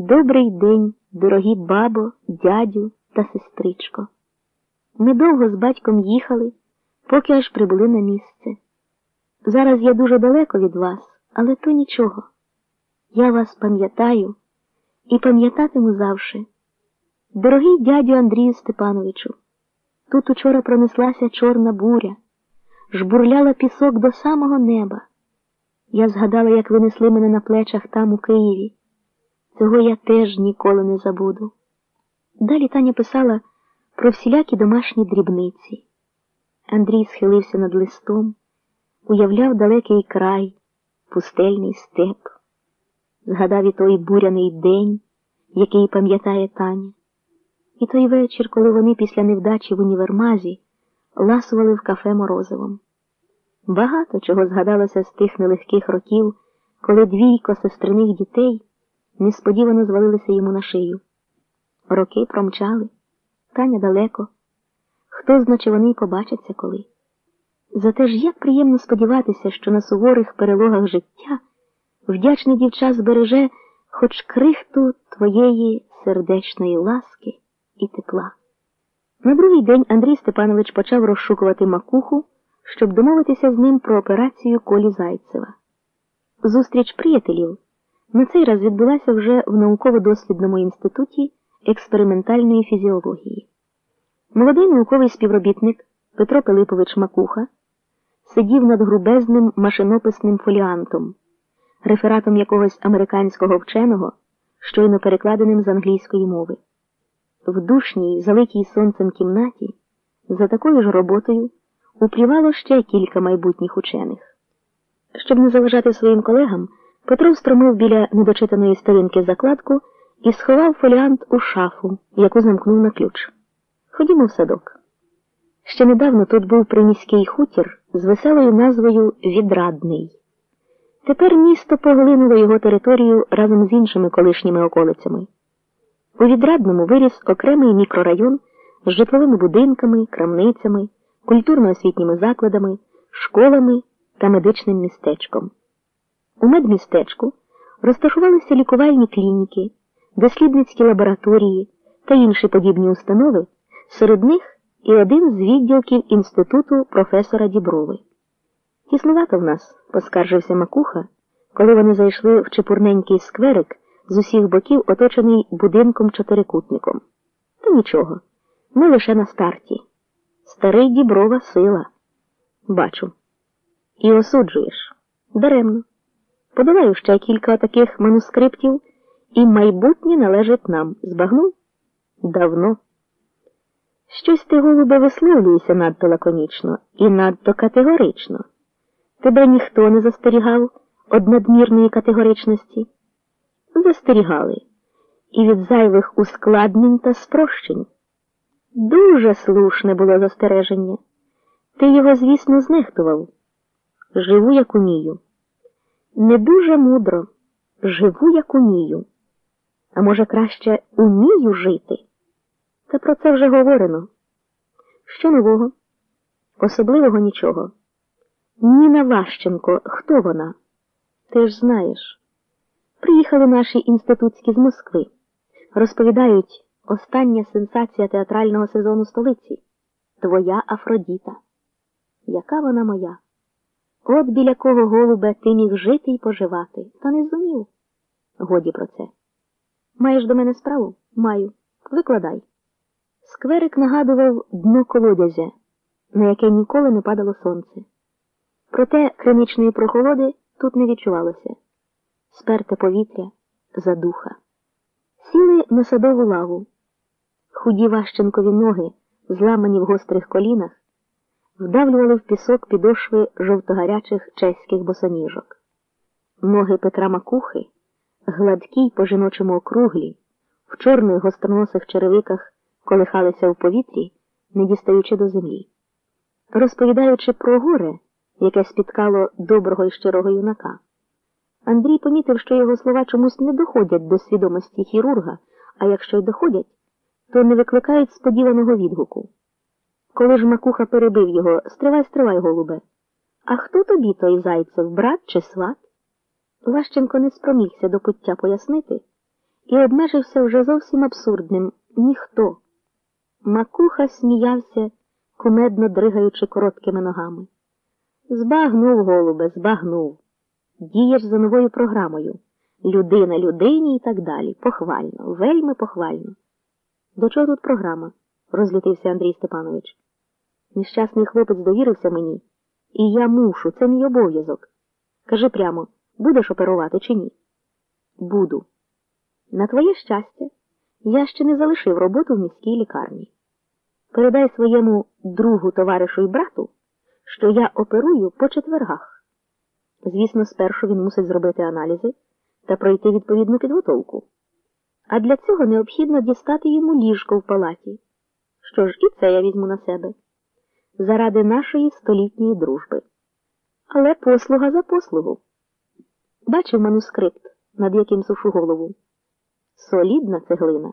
Добрий день, дорогі бабо, дядю та сестричко. Ми довго з батьком їхали, поки аж прибули на місце. Зараз я дуже далеко від вас, але то нічого. Я вас пам'ятаю і пам'ятатиму завше. Дорогий дядю Андрію Степановичу, тут учора пронеслася чорна буря, жбурляла пісок до самого неба. Я згадала, як ви несли мене на плечах там, у Києві. Цього я теж ніколи не забуду. Далі Таня писала про всілякі домашні дрібниці. Андрій схилився над листом, уявляв далекий край, пустельний степ, згадав і той буряний день, який пам'ятає Таня, і той вечір, коли вони після невдачі в універмазі ласували в кафе морозивом. Багато чого згадалося з тих нелегких років, коли двійко сестриних дітей несподівано звалилися йому на шию. Роки промчали, Таня далеко. Хто значить вони й побачаться коли. Зате ж як приємно сподіватися, що на суворих перелогах життя вдячний дівча збереже хоч крихту твоєї сердечної ласки і тепла. На другий день Андрій Степанович почав розшукувати макуху, щоб домовитися з ним про операцію Колі Зайцева. Зустріч приятелів на цей раз відбулася вже в науково-дослідному інституті експериментальної фізіології. Молодий науковий співробітник Петро Пилипович Макуха сидів над грубезним машинописним фоліантом, рефератом якогось американського вченого, щойно перекладеним з англійської мови. В душній, залитій сонцем кімнаті, за такою ж роботою, упрівало ще кілька майбутніх учених. Щоб не заважати своїм колегам, Петро встромив біля недочитаної сторінки закладку і сховав фоліант у шафу, яку замкнув на ключ. Ходімо в садок. Ще недавно тут був приміський хутір з веселою назвою Відрадний. Тепер місто поглинуло його територію разом з іншими колишніми околицями. У відрадному виріс окремий мікрорайон з житловими будинками, крамницями, культурно-освітніми закладами, школами та медичним містечком. У медмістечку розташувалися лікувальні клініки, дослідницькі лабораторії та інші подібні установи, серед них і один з відділків інституту професора Діброви. Тіснувато в нас, поскаржився Макуха, коли вони зайшли в чепурненький скверик з усіх боків, оточений будинком чотирикутником. Та нічого, ми лише на старті. Старий Діброва сила. Бачу. І осуджуєш. Даремно. Подолаю ще кілька таких манускриптів, і майбутнє належить нам. Збагнув? Давно. Щось ти, голубе, висловлюєшся надто лаконічно і надто категорично. Тебе ніхто не застерігав од надмірної категоричності. Застерігали і від зайвих ускладнень та спрощень. Дуже слушне було застереження. Ти його, звісно, знехтував. Живу, як умію. Не дуже мудро. Живу, як умію. А може, краще умію жити? Та про це вже говорено. Що нового? Особливого нічого. Ніна Ващенко, хто вона? Ти ж знаєш. Приїхали наші інститутські з Москви. Розповідають, остання сенсація театрального сезону столиці. Твоя Афродіта. Яка вона моя? От біля кого, голубе, ти міг жити і поживати, та не зумів. Годі про це. Маєш до мене справу? Маю. Викладай. Скверик нагадував дно колодязя, на яке ніколи не падало сонце. Проте криничної прохолоди тут не відчувалося. Сперте повітря, задуха. Сіли на садову лаву. Худі Ващенкові ноги, зламані в гострих колінах, вдавлювали в пісок підошви жовтогарячих чеських босоніжок. Ноги Петра Макухи, гладкі й по жіночому округлі, в чорних гостроносих черевиках колихалися в повітрі, не дістаючи до землі. Розповідаючи про горе, яке спіткало доброго і щирого юнака, Андрій помітив, що його слова чомусь не доходять до свідомості хірурга, а якщо й доходять, то не викликають сподіваного відгуку. Коли ж макуха перебив його, стривай, стривай, голубе. А хто тобі той зайцев, брат чи сват? Лащенко не спромігся до пуття пояснити і обмежився вже зовсім абсурдним ніхто. Макуха сміявся, кумедно дригаючи короткими ногами. Збагнув, голубе, збагнув. Дієш за новою програмою. Людина людині і так далі. Похвально, вельми похвально. До чого тут програма? розлютився Андрій Степанович. Нещасний хлопець довірився мені, і я мушу, це мій обов'язок. Кажи прямо, будеш оперувати чи ні? Буду. На твоє щастя, я ще не залишив роботу в міській лікарні. Передай своєму другу товаришу і брату, що я оперую по четвергах. Звісно, спершу він мусить зробити аналізи та пройти відповідну підготовку. А для цього необхідно дістати йому ліжко в палаті. Що ж, і це я візьму на себе. Заради нашої столітньої дружби. Але послуга за послугу. Бачив манускрипт, над яким сушу голову. Солідна цеглина.